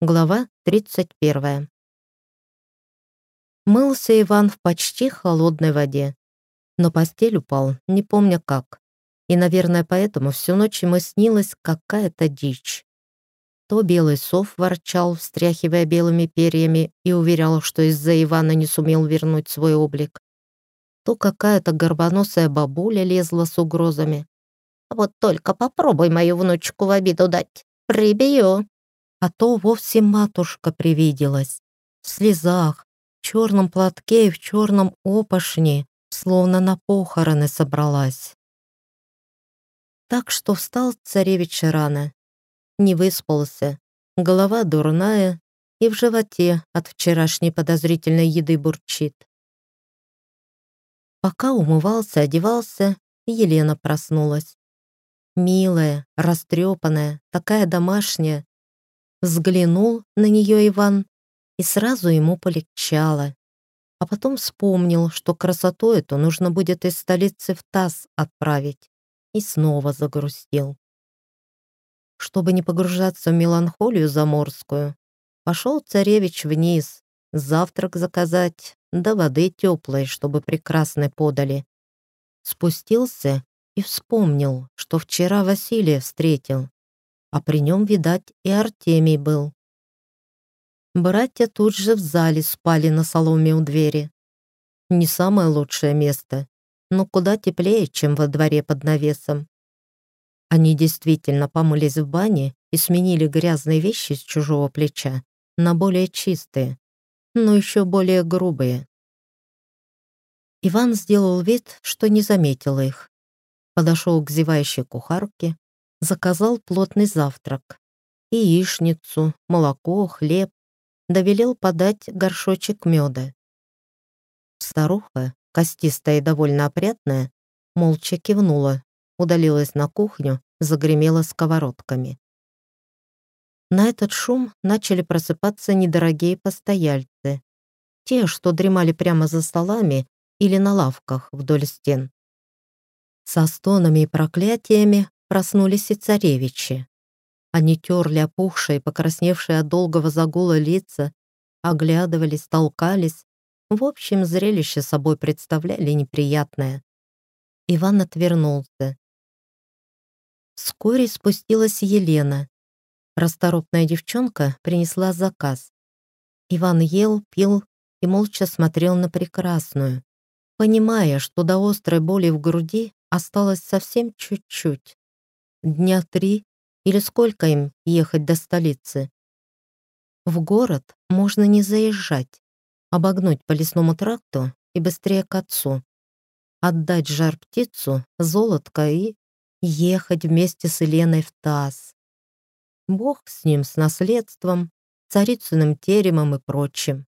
Глава 31. Мылся Иван в почти холодной воде, но постель упал, не помня как. И, наверное, поэтому всю ночь ему снилась какая-то дичь. То белый сов ворчал, встряхивая белыми перьями, и уверял, что из-за Ивана не сумел вернуть свой облик. То какая-то горбоносая бабуля лезла с угрозами. «Вот только попробуй мою внучку в обиду дать, прибью!» А то вовсе матушка привиделась. В слезах, в черном платке и в черном опошне, словно на похороны собралась. Так что встал царевич рано, не выспался, голова дурная и в животе от вчерашней подозрительной еды бурчит. Пока умывался, одевался, Елена проснулась. Милая, растрепанная, такая домашняя. Взглянул на нее Иван, и сразу ему полегчало. А потом вспомнил, что красоту эту нужно будет из столицы в таз отправить, и снова загрустил. Чтобы не погружаться в меланхолию заморскую, пошел царевич вниз, завтрак заказать, да воды теплой, чтобы прекрасной подали. Спустился и вспомнил, что вчера Василия встретил, а при нем, видать, и Артемий был. Братья тут же в зале спали на соломе у двери. Не самое лучшее место, но куда теплее, чем во дворе под навесом. Они действительно помылись в бане и сменили грязные вещи с чужого плеча на более чистые, но еще более грубые. Иван сделал вид, что не заметил их подошел к зевающей кухарке, заказал плотный завтрак. Яичницу, молоко, хлеб, довелел подать горшочек меда. Старуха, костистая и довольно опрятная, молча кивнула, удалилась на кухню, загремела сковородками. На этот шум начали просыпаться недорогие постояльцы, те, что дремали прямо за столами или на лавках вдоль стен. Со стонами и проклятиями проснулись и царевичи. Они терли опухшие, покрасневшие от долгого загула лица, оглядывались, толкались. В общем, зрелище собой представляли неприятное. Иван отвернулся. Вскоре спустилась Елена. Расторопная девчонка принесла заказ. Иван ел, пил и молча смотрел на прекрасную, понимая, что до острой боли в груди Осталось совсем чуть-чуть. Дня три или сколько им ехать до столицы? В город можно не заезжать, обогнуть по лесному тракту и быстрее к отцу. Отдать жар-птицу, золотко и ехать вместе с Еленой в таз. Бог с ним, с наследством, царицыным теремом и прочим.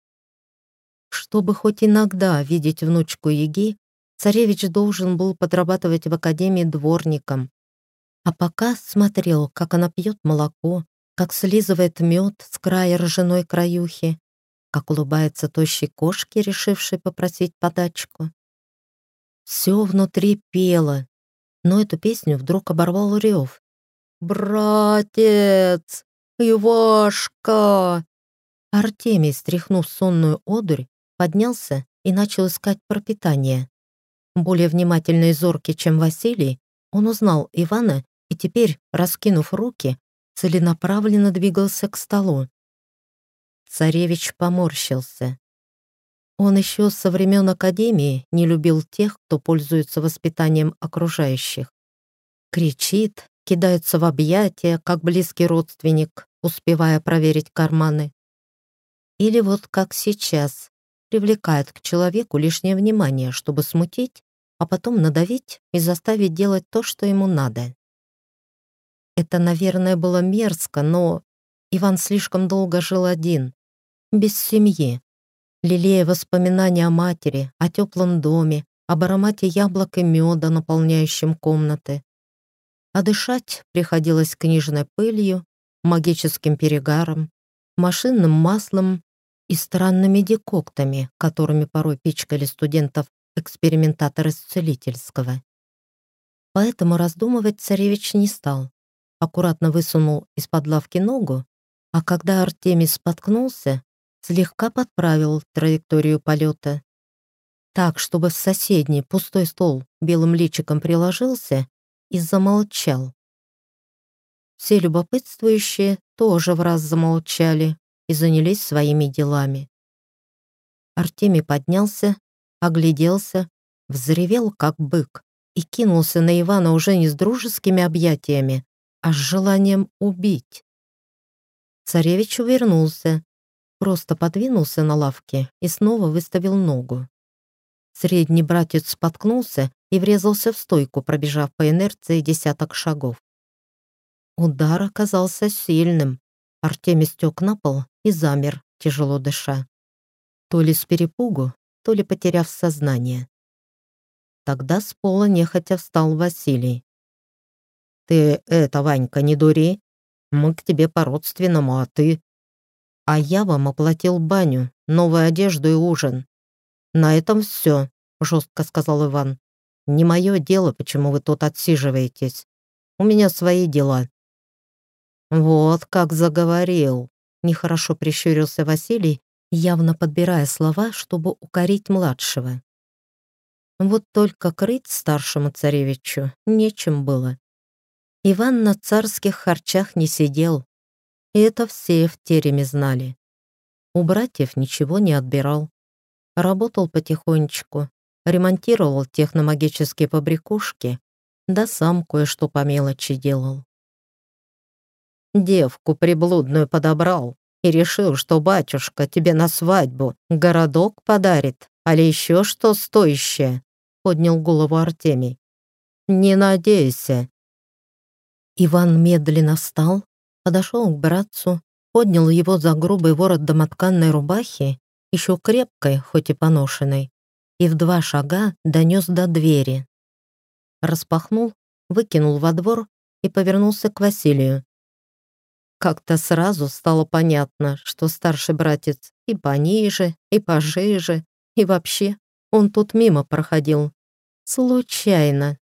Чтобы хоть иногда видеть внучку Еги, Царевич должен был подрабатывать в академии дворником. А пока смотрел, как она пьет молоко, как слизывает мед с края ржаной краюхи, как улыбается тощей кошке, решившей попросить подачку. Все внутри пело, но эту песню вдруг оборвал рев. «Братец! Ивашка!» Артемий, стряхнув сонную одурь, поднялся и начал искать пропитание. Более внимательный и зоркий, чем Василий, он узнал Ивана и теперь, раскинув руки, целенаправленно двигался к столу. Царевич поморщился. Он еще со времен Академии не любил тех, кто пользуется воспитанием окружающих. Кричит, кидается в объятия, как близкий родственник, успевая проверить карманы. Или вот как сейчас, привлекает к человеку лишнее внимание, чтобы смутить а потом надавить и заставить делать то, что ему надо. Это, наверное, было мерзко, но Иван слишком долго жил один, без семьи, лелея воспоминания о матери, о теплом доме, об аромате яблок и меда, наполняющем комнаты. А дышать приходилось книжной пылью, магическим перегаром, машинным маслом и странными декоктами, которыми порой пичкали студентов экспериментатор из целительского. Поэтому раздумывать царевич не стал. Аккуратно высунул из-под лавки ногу, А когда Артемий споткнулся, слегка подправил траекторию полета. Так, чтобы в соседний пустой стол белым личиком приложился и замолчал. Все любопытствующие тоже в раз замолчали и занялись своими делами. Артемий поднялся, огляделся, взревел, как бык, и кинулся на Ивана уже не с дружескими объятиями, а с желанием убить. Царевич увернулся, просто подвинулся на лавке и снова выставил ногу. Средний братец споткнулся и врезался в стойку, пробежав по инерции десяток шагов. Удар оказался сильным. Артемий стек на пол и замер, тяжело дыша. То ли с перепугу, то ли потеряв сознание. Тогда с пола нехотя встал Василий. «Ты это, Ванька, не дури. Мы к тебе по-родственному, а ты...» «А я вам оплатил баню, новую одежду и ужин. На этом все», — жестко сказал Иван. «Не мое дело, почему вы тут отсиживаетесь. У меня свои дела». «Вот как заговорил», — нехорошо прищурился Василий, явно подбирая слова, чтобы укорить младшего. Вот только крыть старшему царевичу нечем было. Иван на царских харчах не сидел, и это все в тереме знали. У братьев ничего не отбирал. Работал потихонечку, ремонтировал техномагические побрякушки, да сам кое-что по мелочи делал. Девку приблудную подобрал и решил, что батюшка тебе на свадьбу городок подарит, али еще что стоящее поднял голову Артемий. «Не надейся». Иван медленно встал, подошел к братцу, поднял его за грубый ворот домотканной рубахи, еще крепкой, хоть и поношенной, и в два шага донес до двери. Распахнул, выкинул во двор и повернулся к Василию. Как-то сразу стало понятно, что старший братец и пониже, и пожиже, и вообще он тут мимо проходил. Случайно.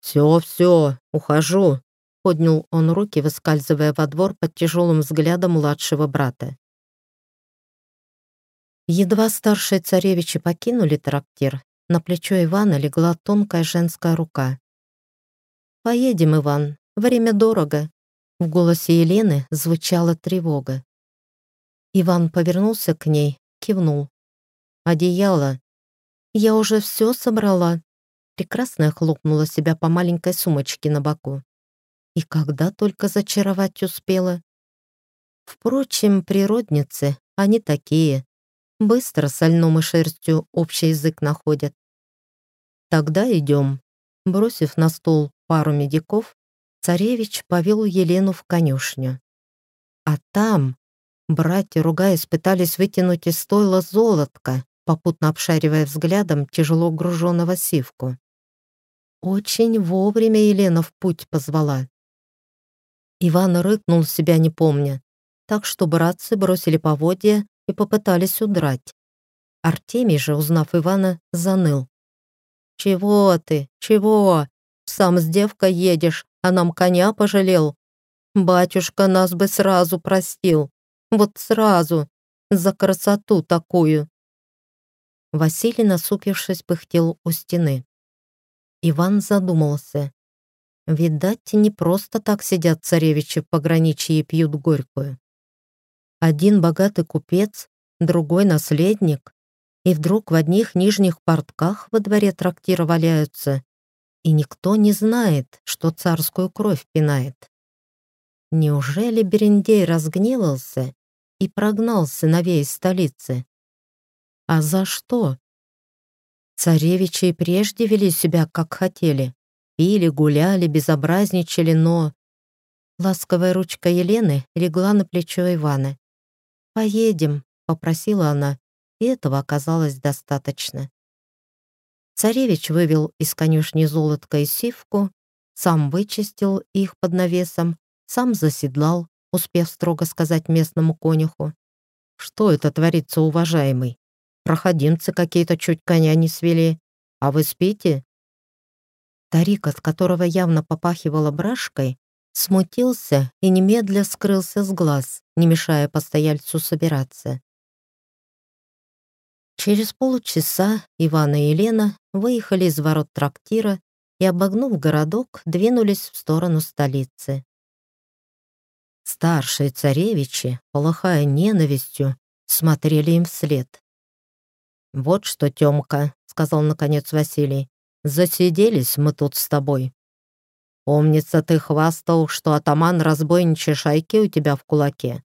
«Все, все, ухожу», — поднял он руки, выскальзывая во двор под тяжелым взглядом младшего брата. Едва старшие царевичи покинули трактир, на плечо Ивана легла тонкая женская рука. «Поедем, Иван, время дорого», — в голосе Елены звучала тревога. Иван повернулся к ней, кивнул. «Одеяло, я уже все собрала. Прекрасная хлопнула себя по маленькой сумочке на боку. И когда только зачаровать успела. Впрочем, природницы, они такие. Быстро с льном и шерстью общий язык находят. Тогда идем. Бросив на стол пару медиков, царевич повел Елену в конюшню. А там братья, ругаясь, пытались вытянуть из стойла золотко, попутно обшаривая взглядом тяжело груженного сивку. Очень вовремя Елена в путь позвала. Иван рыкнул себя не помня, так что братцы бросили поводья и попытались удрать. Артемий же, узнав Ивана, заныл. «Чего ты? Чего? Сам с девкой едешь, а нам коня пожалел. Батюшка нас бы сразу простил. Вот сразу. За красоту такую. Василий, насупившись, пыхтел у стены. Иван задумался. Видать, не просто так сидят царевичи в пограничье и пьют горькую. Один богатый купец, другой наследник, и вдруг в одних нижних портках во дворе трактира валяются, и никто не знает, что царскую кровь пинает. Неужели Берендей разгневался и прогнал сыновей из столицы? А за что? Царевичи и прежде вели себя, как хотели. Пили, гуляли, безобразничали, но... Ласковая ручка Елены легла на плечо Ивана. «Поедем», — попросила она, и этого оказалось достаточно. Царевич вывел из конюшни золотко и сивку, сам вычистил их под навесом, сам заседлал, успев строго сказать местному конюху. «Что это творится, уважаемый? Проходимцы какие-то чуть коня не свели. А вы спите?» Тарик, от которого явно попахивало брашкой, смутился и немедля скрылся с глаз, не мешая постояльцу собираться. Через полчаса Иван и Елена выехали из ворот трактира и, обогнув городок, двинулись в сторону столицы. Старшие царевичи, полыхая ненавистью, смотрели им вслед. «Вот что, Тёмка», — сказал наконец Василий, — «засиделись мы тут с тобой. Помнится, ты хвастал, что атаман разбойничьей шайки у тебя в кулаке».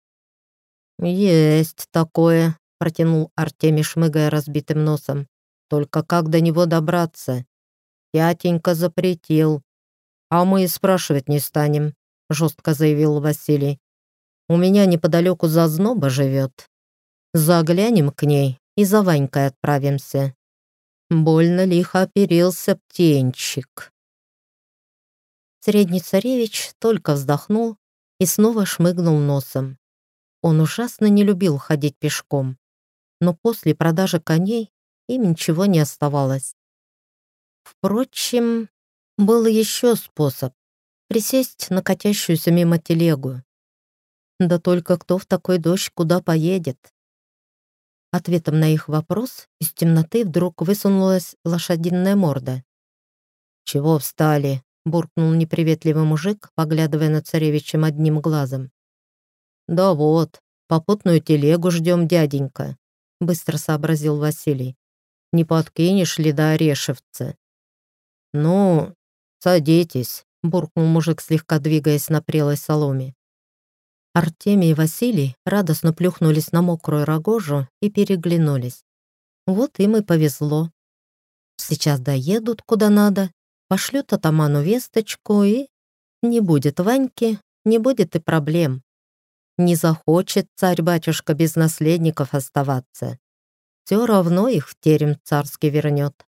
«Есть такое», — протянул Артемий, шмыгая разбитым носом. «Только как до него добраться? Тятенька запретил. А мы и спрашивать не станем жестко заявил Василий. «У меня неподалеку зазноба живет. Заглянем к ней и за Ванькой отправимся. Больно лихо оперился птенчик». Средний царевич только вздохнул и снова шмыгнул носом. Он ужасно не любил ходить пешком, но после продажи коней им ничего не оставалось. Впрочем, был еще способ присесть на катящуюся мимо телегу. Да только кто в такой дождь куда поедет? Ответом на их вопрос из темноты вдруг высунулась лошадиная морда. «Чего встали?» — буркнул неприветливый мужик, поглядывая на царевичем одним глазом. «Да вот, попутную телегу ждем, дяденька», — быстро сообразил Василий. «Не подкинешь ли до Орешевца?» «Ну, садитесь», буркнул мужик, слегка двигаясь на прелой соломе. Артемий и Василий радостно плюхнулись на мокрую рогожу и переглянулись. Вот им и повезло. Сейчас доедут куда надо, пошлют атаману весточку и... Не будет Ваньки, не будет и проблем. Не захочет царь-батюшка без наследников оставаться. Все равно их в терем царский вернет.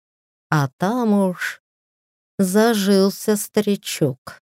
А там уж... Зажился старичок.